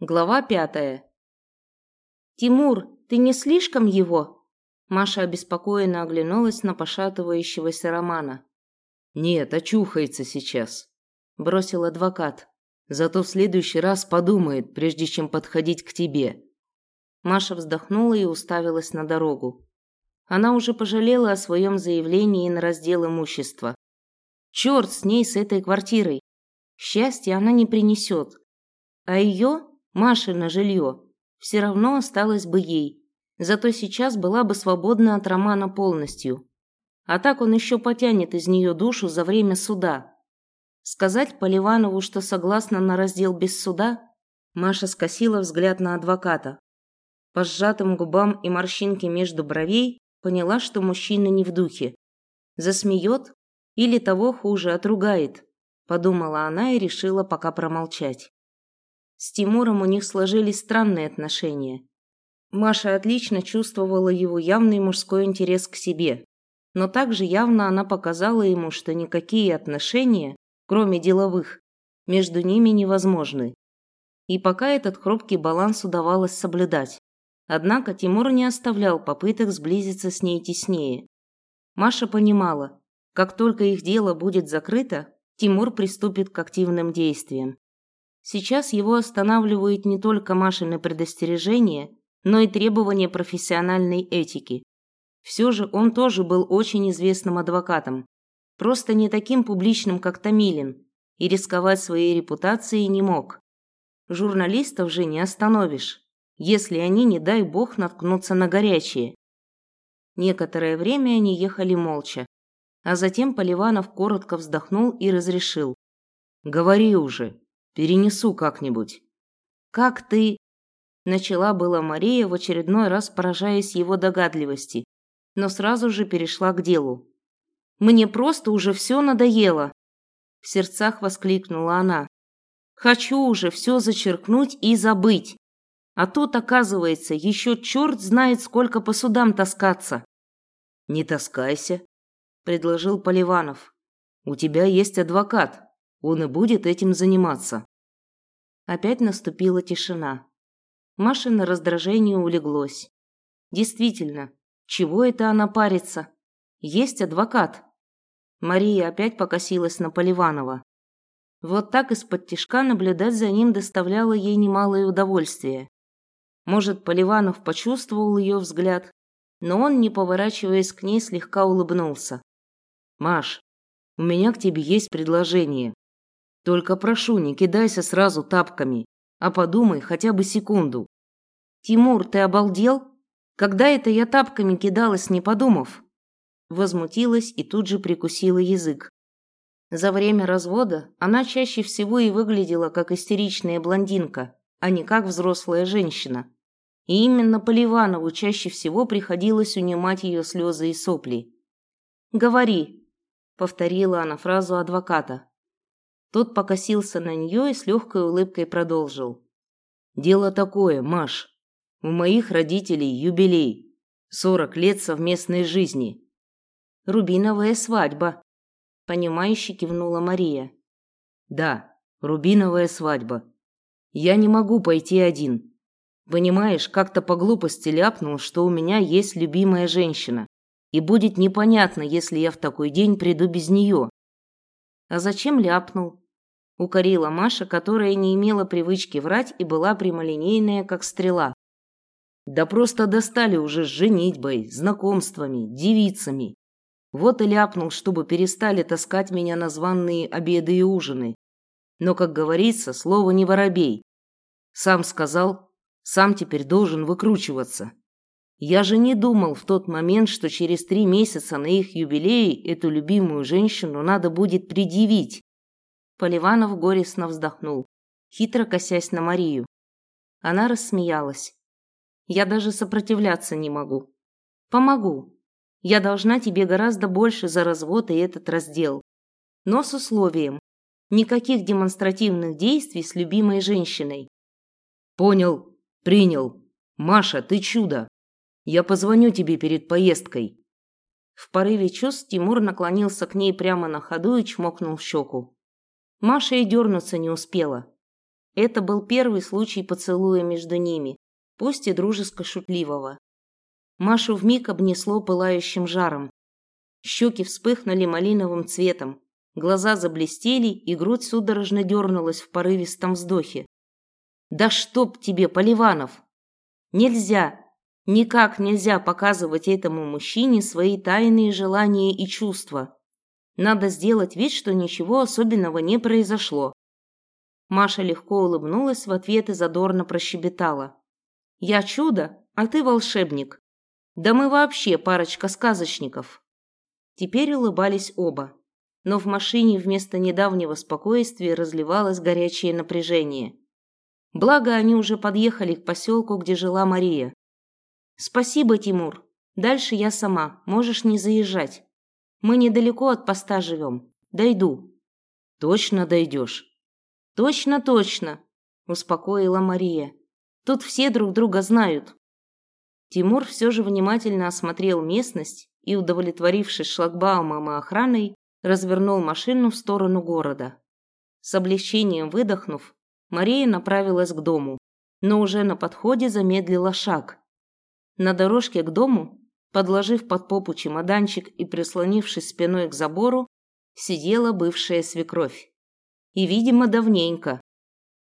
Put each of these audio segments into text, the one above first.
Глава пятая. «Тимур, ты не слишком его?» Маша обеспокоенно оглянулась на пошатывающегося Романа. «Нет, очухается сейчас», – бросил адвокат. «Зато в следующий раз подумает, прежде чем подходить к тебе». Маша вздохнула и уставилась на дорогу. Она уже пожалела о своем заявлении на раздел имущества. Черт с ней, с этой квартирой. Счастья она не принесет. А ее Машина жилье, все равно осталось бы ей. Зато сейчас была бы свободна от Романа полностью. А так он еще потянет из нее душу за время суда. Сказать Поливанову, что согласна на раздел без суда? Маша скосила взгляд на адвоката. По сжатым губам и морщинке между бровей поняла, что мужчина не в духе. Засмеет или того хуже отругает, подумала она и решила пока промолчать. С Тимуром у них сложились странные отношения. Маша отлично чувствовала его явный мужской интерес к себе, но также явно она показала ему, что никакие отношения, кроме деловых, между ними невозможны. И пока этот хрупкий баланс удавалось соблюдать. Однако Тимур не оставлял попыток сблизиться с ней теснее. Маша понимала, как только их дело будет закрыто, Тимур приступит к активным действиям. Сейчас его останавливают не только Машины предостережения, но и требования профессиональной этики. Все же он тоже был очень известным адвокатом. Просто не таким публичным, как Томилин, и рисковать своей репутацией не мог. Журналистов же не остановишь, если они, не дай бог, наткнутся на горячее. Некоторое время они ехали молча, а затем Поливанов коротко вздохнул и разрешил. «Говори уже, Перенесу как-нибудь. Как ты? Начала была Мария в очередной раз поражаясь его догадливости, но сразу же перешла к делу. Мне просто уже все надоело. В сердцах воскликнула она. Хочу уже все зачеркнуть и забыть. А тут, оказывается, еще черт знает, сколько по судам таскаться. Не таскайся, предложил Поливанов. У тебя есть адвокат. Он и будет этим заниматься. Опять наступила тишина. Маша на раздражение улеглось. Действительно, чего это она парится? Есть адвокат. Мария опять покосилась на Поливанова. Вот так из-под тишка наблюдать за ним доставляло ей немалое удовольствие. Может, Поливанов почувствовал ее взгляд, но он, не поворачиваясь к ней, слегка улыбнулся. «Маш, у меня к тебе есть предложение. Только прошу, не кидайся сразу тапками, а подумай хотя бы секунду. Тимур, ты обалдел? Когда это я тапками кидалась, не подумав? Возмутилась и тут же прикусила язык. За время развода она чаще всего и выглядела как истеричная блондинка, а не как взрослая женщина. И именно Поливанову чаще всего приходилось унимать ее слезы и сопли. «Говори», — повторила она фразу адвоката. Тот покосился на нее и с легкой улыбкой продолжил. «Дело такое, Маш. У моих родителей юбилей. Сорок лет совместной жизни». «Рубиновая свадьба», – понимающе кивнула Мария. «Да, рубиновая свадьба. Я не могу пойти один. Понимаешь, как-то по глупости ляпнул, что у меня есть любимая женщина. И будет непонятно, если я в такой день приду без нее. «А зачем ляпнул?» – укорила Маша, которая не имела привычки врать и была прямолинейная, как стрела. «Да просто достали уже с женитьбой, знакомствами, девицами. Вот и ляпнул, чтобы перестали таскать меня на званные обеды и ужины. Но, как говорится, слово не воробей. Сам сказал, сам теперь должен выкручиваться. Я же не думал в тот момент, что через три месяца на их юбилей эту любимую женщину надо будет предъявить. Поливанов горестно вздохнул, хитро косясь на Марию. Она рассмеялась. Я даже сопротивляться не могу. Помогу. Я должна тебе гораздо больше за развод и этот раздел. Но с условием. Никаких демонстративных действий с любимой женщиной. Понял. Принял. Маша, ты чудо. Я позвоню тебе перед поездкой». В порыве чувств Тимур наклонился к ней прямо на ходу и чмокнул в щеку. Маша и дернуться не успела. Это был первый случай поцелуя между ними, пусть и дружеско-шутливого. Машу вмиг обнесло пылающим жаром. Щеки вспыхнули малиновым цветом, глаза заблестели, и грудь судорожно дернулась в порывистом вздохе. «Да чтоб тебе, Поливанов! Нельзя, никак нельзя показывать этому мужчине свои тайные желания и чувства. Надо сделать вид, что ничего особенного не произошло. Маша легко улыбнулась в ответ и задорно прощебетала. «Я чудо, а ты волшебник. Да мы вообще парочка сказочников». Теперь улыбались оба. Но в машине вместо недавнего спокойствия разливалось горячее напряжение. Благо, они уже подъехали к поселку, где жила Мария. «Спасибо, Тимур. Дальше я сама. Можешь не заезжать. Мы недалеко от поста живем. Дойду». «Точно дойдешь?» «Точно, точно», – успокоила Мария. «Тут все друг друга знают». Тимур все же внимательно осмотрел местность и, удовлетворившись шлагбаумом и охраной, развернул машину в сторону города. С облегчением выдохнув, Мария направилась к дому, но уже на подходе замедлила шаг. На дорожке к дому, подложив под попу чемоданчик и прислонившись спиной к забору, сидела бывшая свекровь. И, видимо, давненько.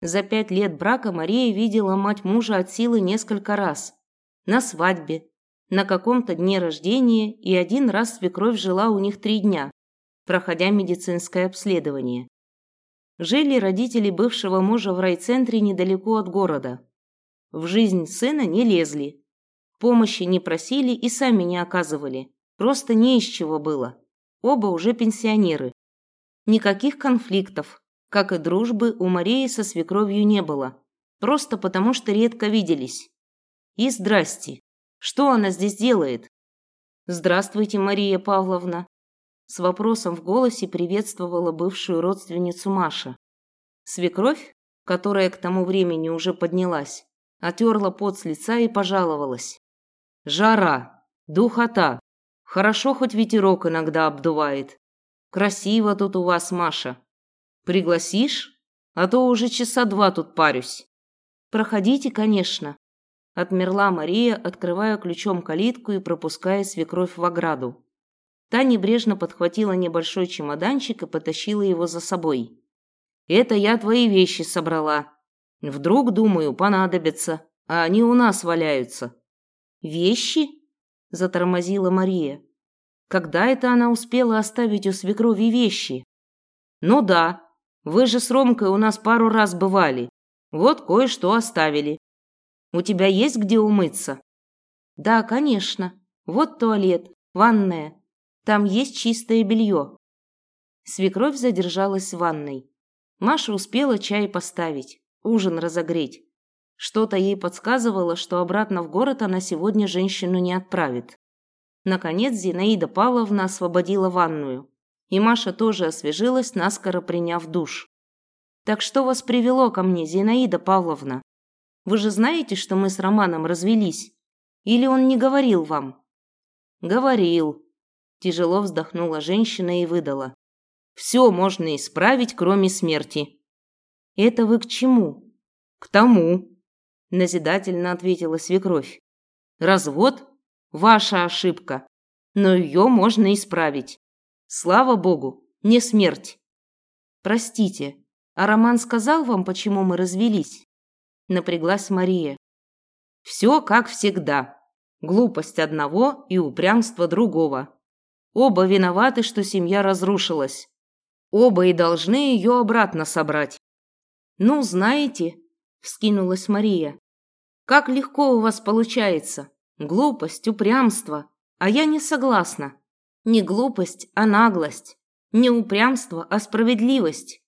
За пять лет брака Мария видела мать мужа от силы несколько раз. На свадьбе, на каком-то дне рождения и один раз свекровь жила у них три дня, проходя медицинское обследование. Жили родители бывшего мужа в райцентре недалеко от города. В жизнь сына не лезли. Помощи не просили и сами не оказывали. Просто не из чего было. Оба уже пенсионеры. Никаких конфликтов, как и дружбы, у Марии со свекровью не было. Просто потому, что редко виделись. И здрасте. Что она здесь делает? Здравствуйте, Мария Павловна. С вопросом в голосе приветствовала бывшую родственницу Маша. Свекровь, которая к тому времени уже поднялась, отерла пот с лица и пожаловалась. «Жара, духота. Хорошо, хоть ветерок иногда обдувает. Красиво тут у вас, Маша. Пригласишь? А то уже часа два тут парюсь. Проходите, конечно. Отмерла Мария, открывая ключом калитку и пропуская свекровь в ограду. Та небрежно подхватила небольшой чемоданчик и потащила его за собой. «Это я твои вещи собрала. Вдруг, думаю, понадобятся, а они у нас валяются». «Вещи?» – затормозила Мария. «Когда это она успела оставить у свекрови вещи?» «Ну да, вы же с Ромкой у нас пару раз бывали. Вот кое-что оставили. У тебя есть где умыться? Да, конечно. Вот туалет, ванная. Там есть чистое белье. Свекровь задержалась в ванной. Маша успела чай поставить, ужин разогреть. Что-то ей подсказывало, что обратно в город она сегодня женщину не отправит. Наконец Зинаида Павловна освободила ванную и Маша тоже освежилась, наскоро приняв душ. «Так что вас привело ко мне, Зинаида Павловна? Вы же знаете, что мы с Романом развелись? Или он не говорил вам?» «Говорил», – тяжело вздохнула женщина и выдала. «Все можно исправить, кроме смерти». «Это вы к чему?» «К тому», – назидательно ответила свекровь. «Развод – ваша ошибка, но ее можно исправить. Слава богу, не смерть. Простите, а Роман сказал вам, почему мы развелись? Напряглась Мария. Все как всегда. Глупость одного и упрямство другого. Оба виноваты, что семья разрушилась. Оба и должны ее обратно собрать. Ну, знаете, вскинулась Мария. Как легко у вас получается. Глупость, упрямство. А я не согласна. Не глупость, а наглость. Не упрямство, а справедливость.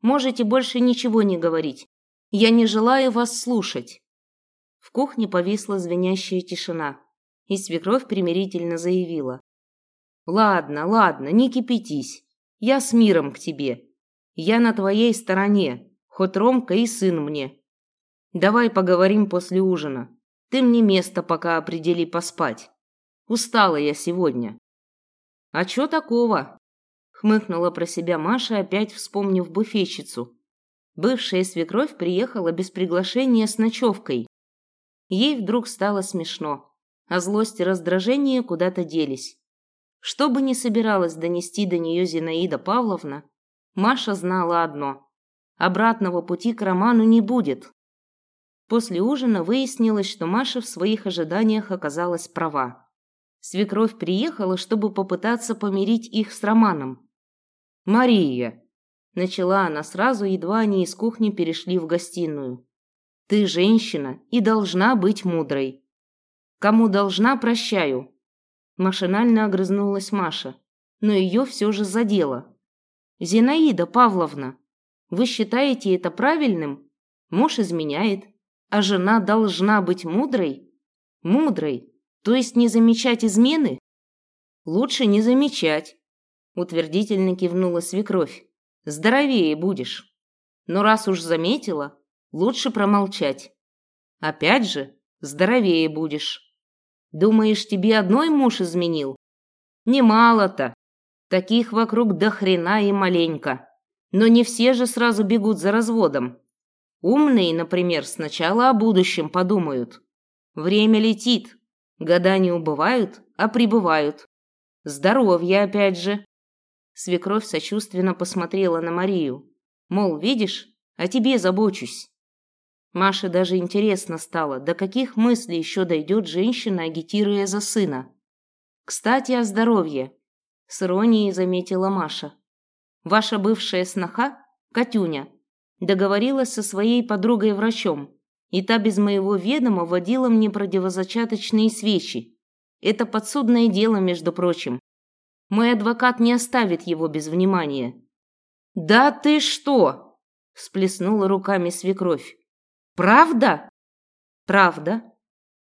Можете больше ничего не говорить. Я не желаю вас слушать. В кухне повисла звенящая тишина, и свекровь примирительно заявила. «Ладно, ладно, не кипятись. Я с миром к тебе. Я на твоей стороне, хоть Ромка и сын мне. Давай поговорим после ужина. Ты мне место пока определи поспать. Устала я сегодня. «А чё такого?» – хмыкнула про себя Маша, опять вспомнив буфетчицу. Бывшая свекровь приехала без приглашения с ночевкой. Ей вдруг стало смешно, а злость и раздражение куда-то делись. Что бы ни собиралась донести до нее Зинаида Павловна, Маша знала одно – обратного пути к Роману не будет. После ужина выяснилось, что Маша в своих ожиданиях оказалась права. Свекровь приехала, чтобы попытаться помирить их с Романом. «Мария!» – начала она сразу, едва они из кухни перешли в гостиную. «Ты женщина и должна быть мудрой. Кому должна, прощаю». Машинально огрызнулась Маша, но ее все же задело. «Зинаида Павловна, вы считаете это правильным? Муж изменяет, а жена должна быть мудрой? Мудрой, то есть не замечать измены? Лучше не замечать, утвердительно кивнула свекровь. Здоровее будешь. Но раз уж заметила, лучше промолчать. Опять же, здоровее будешь. Думаешь, тебе одной муж изменил? Немало-то. Таких вокруг до хрена и маленько. Но не все же сразу бегут за разводом. Умные, например, сначала о будущем подумают. Время летит, Года не убывают, а прибывают. Здоровье опять же. Свекровь сочувственно посмотрела на Марию. Мол, видишь, о тебе забочусь. Маше даже интересно стало, до каких мыслей еще дойдет женщина, агитируя за сына. Кстати, о здоровье. С иронией заметила Маша. Ваша бывшая сноха, Катюня, договорилась со своей подругой-врачом, и та без моего ведома водила мне противозачаточные свечи. Это подсудное дело, между прочим. Мой адвокат не оставит его без внимания. «Да ты что?» – всплеснула руками свекровь. «Правда?» «Правда.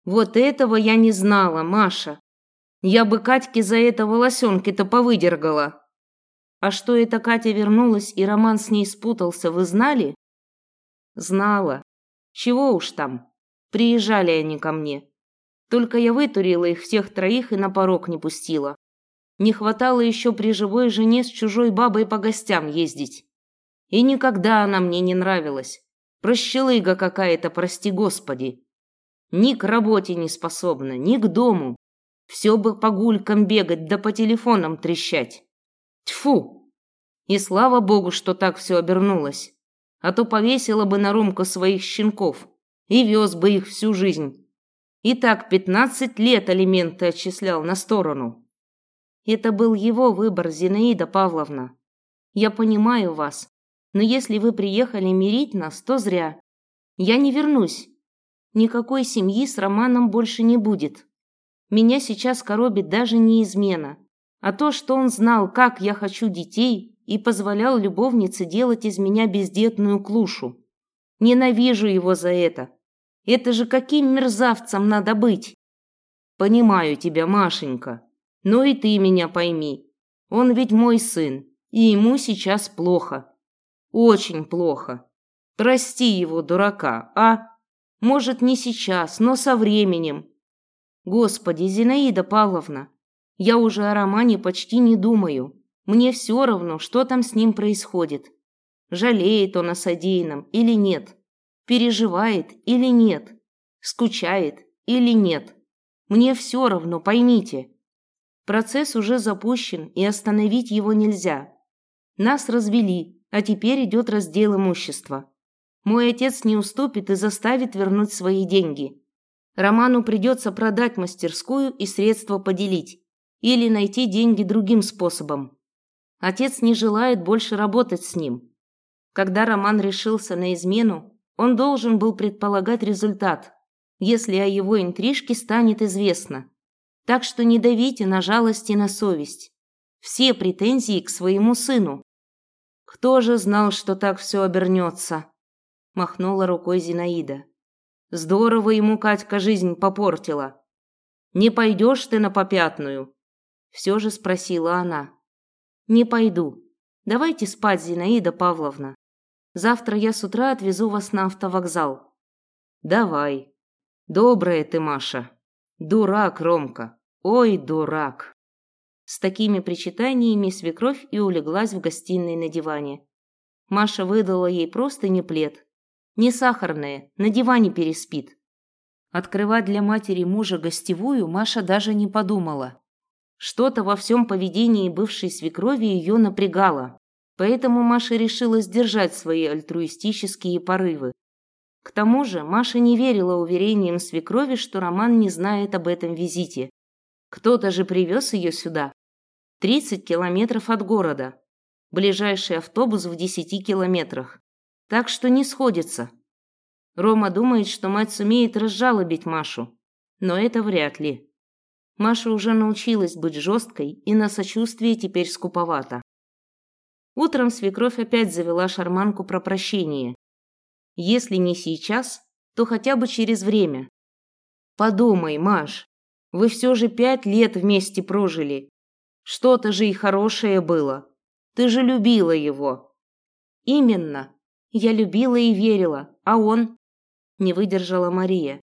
Вот этого я не знала, Маша. Я бы Катьке за это волосенки-то повыдергала». «А что это Катя вернулась и роман с ней спутался, вы знали?» «Знала. Чего уж там. Приезжали они ко мне. Только я вытурила их всех троих и на порог не пустила. Не хватало еще при живой жене с чужой бабой по гостям ездить. И никогда она мне не нравилась. Прощелыга какая-то, прости господи. Ни к работе не способна, ни к дому. Все бы по гулькам бегать да по телефонам трещать. Тьфу! И слава богу, что так все обернулось а то повесила бы на Ромку своих щенков и вез бы их всю жизнь. И так пятнадцать лет алименты отчислял на сторону. Это был его выбор, Зинаида Павловна. Я понимаю вас, но если вы приехали мирить нас, то зря. Я не вернусь. Никакой семьи с Романом больше не будет. Меня сейчас коробит даже не измена, а то, что он знал, как я хочу детей и позволял любовнице делать из меня бездетную клушу. Ненавижу его за это. Это же каким мерзавцем надо быть? Понимаю тебя, Машенька, но и ты меня пойми. Он ведь мой сын, и ему сейчас плохо. Очень плохо. Прости его, дурака, а? Может, не сейчас, но со временем. Господи, Зинаида Павловна, я уже о романе почти не думаю. Мне все равно, что там с ним происходит. Жалеет он о содеянном или нет. Переживает или нет. Скучает или нет. Мне все равно, поймите. Процесс уже запущен, и остановить его нельзя. Нас развели, а теперь идет раздел имущества. Мой отец не уступит и заставит вернуть свои деньги. Роману придется продать мастерскую и средства поделить. Или найти деньги другим способом. Отец не желает больше работать с ним. Когда Роман решился на измену, он должен был предполагать результат, если о его интрижке станет известно. Так что не давите на жалость и на совесть. Все претензии к своему сыну. Кто же знал, что так все обернется? Махнула рукой Зинаида. Здорово ему Катька жизнь попортила. Не пойдешь ты на попятную? Все же спросила она. «Не пойду. Давайте спать, Зинаида Павловна. Завтра я с утра отвезу вас на автовокзал». «Давай. Добрая ты, Маша. Дурак, Ромка. Ой, дурак». С такими причитаниями свекровь и улеглась в гостиной на диване. Маша выдала ей просто не плед. Не сахарная, на диване переспит. Открывать для матери мужа гостевую Маша даже не подумала. Что-то во всем поведении бывшей свекрови ее напрягало, поэтому Маша решила сдержать свои альтруистические порывы. К тому же Маша не верила уверениям свекрови, что Роман не знает об этом визите. Кто-то же привез ее сюда. 30 километров от города. Ближайший автобус в 10 километрах. Так что не сходится. Рома думает, что мать сумеет разжалобить Машу. Но это вряд ли. Маша уже научилась быть жесткой и на сочувствие теперь скуповата. Утром свекровь опять завела шарманку про прощение. Если не сейчас, то хотя бы через время. Подумай, Маш, вы все же пять лет вместе прожили. Что-то же и хорошее было. Ты же любила его. Именно. Я любила и верила, а он... Не выдержала Мария.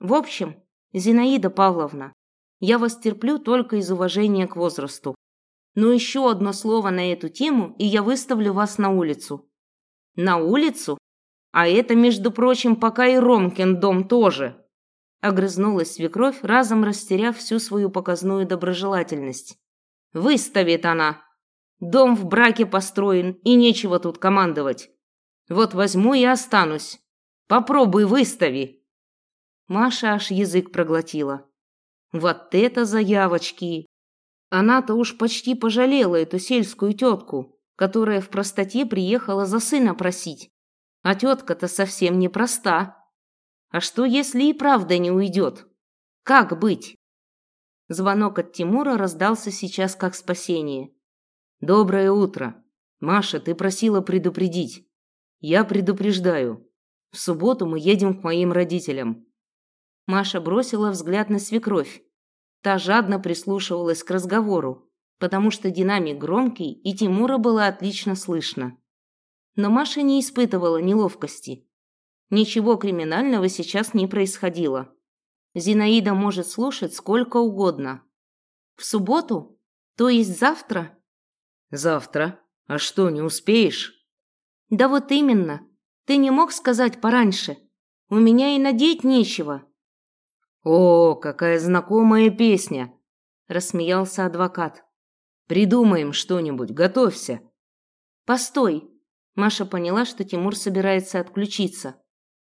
В общем, Зинаида Павловна, я вас терплю только из уважения к возрасту. Но еще одно слово на эту тему, и я выставлю вас на улицу. На улицу? А это, между прочим, пока и Ромкин дом тоже. Огрызнулась свекровь, разом растеряв всю свою показную доброжелательность. Выставит она. Дом в браке построен, и нечего тут командовать. Вот возьму и останусь. Попробуй выстави. Маша аж язык проглотила. Вот это заявочки! Она-то уж почти пожалела эту сельскую тетку, которая в простоте приехала за сына просить. А тетка-то совсем не проста. А что, если и правда не уйдет? Как быть? Звонок от Тимура раздался сейчас как спасение. «Доброе утро. Маша, ты просила предупредить. Я предупреждаю. В субботу мы едем к моим родителям. Маша бросила взгляд на свекровь. Та жадно прислушивалась к разговору, потому что динамик громкий, и Тимура было отлично слышно. Но Маша не испытывала неловкости. Ничего криминального сейчас не происходило. Зинаида может слушать сколько угодно. В субботу? То есть завтра? Завтра. А что, не успеешь? Да вот именно. Ты не мог сказать пораньше. У меня и надеть нечего. «О, какая знакомая песня!» – рассмеялся адвокат. «Придумаем что-нибудь, готовься». «Постой!» – Маша поняла, что Тимур собирается отключиться.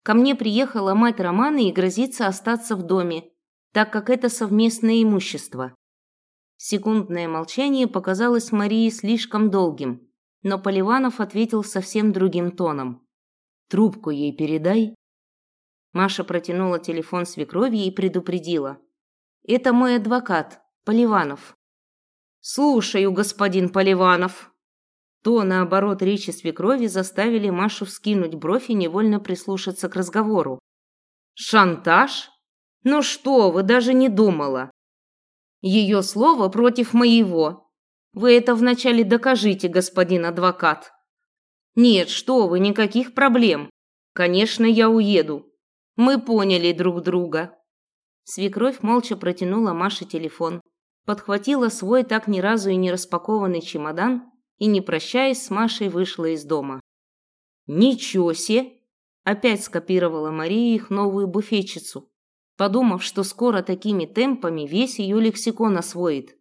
«Ко мне приехала мать Романа и грозится остаться в доме, так как это совместное имущество». Секундное молчание показалось Марии слишком долгим, но Поливанов ответил совсем другим тоном. «Трубку ей передай Маша протянула телефон свекрови и предупредила. «Это мой адвокат, Поливанов». «Слушаю, господин Поливанов». То, наоборот, речи свекрови заставили Машу вскинуть бровь и невольно прислушаться к разговору. «Шантаж? Ну что вы, даже не думала. Ее слово против моего. Вы это вначале докажите, господин адвокат». «Нет, что вы, никаких проблем. Конечно, я уеду. Мы поняли друг друга. Свекровь молча протянула Маше телефон, подхватила свой так ни разу и не распакованный чемодан и, не прощаясь с Машей, вышла из дома. «Ничего себе!» Опять скопировала Мария их новую буфетчицу, подумав, что скоро такими темпами весь ее лексикон освоит.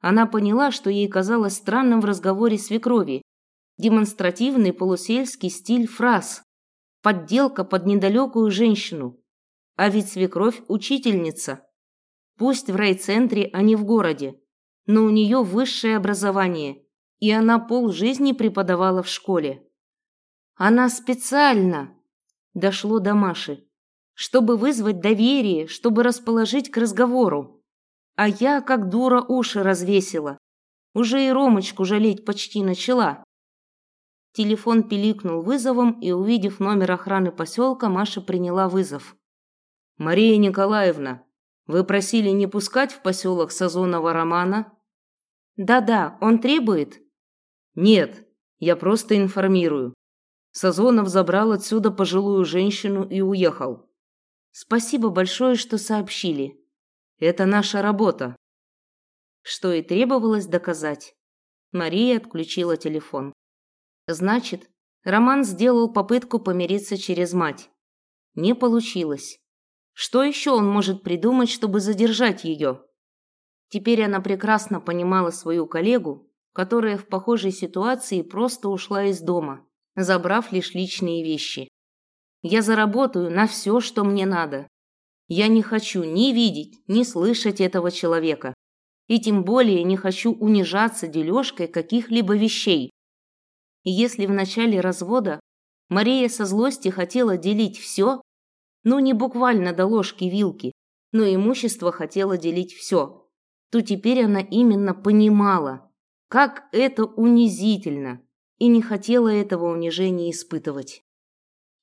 Она поняла, что ей казалось странным в разговоре свекрови, демонстративный полусельский стиль фраз, подделка под недалекую женщину. А ведь свекровь – учительница. Пусть в райцентре, а не в городе. Но у нее высшее образование, и она полжизни преподавала в школе. Она специально дошло до Маши, чтобы вызвать доверие, чтобы расположить к разговору. А я, как дура, уши развесила. Уже и Ромочку жалеть почти начала. Телефон пиликнул вызовом, и, увидев номер охраны поселка, Маша приняла вызов. «Мария Николаевна, вы просили не пускать в поселок Сазонова Романа?» «Да-да, он требует?» «Нет, я просто информирую. Сазонов забрал отсюда пожилую женщину и уехал». «Спасибо большое, что сообщили. Это наша работа». Что и требовалось доказать. Мария отключила телефон. Значит, Роман сделал попытку помириться через мать. Не получилось. Что еще он может придумать, чтобы задержать ее? Теперь она прекрасно понимала свою коллегу, которая в похожей ситуации просто ушла из дома, забрав лишь личные вещи. Я заработаю на все, что мне надо. Я не хочу ни видеть, ни слышать этого человека. И тем более не хочу унижаться дележкой каких-либо вещей. И если в начале развода Мария со злости хотела делить все, ну не буквально до ложки-вилки, но имущество хотела делить все, то теперь она именно понимала, как это унизительно, и не хотела этого унижения испытывать.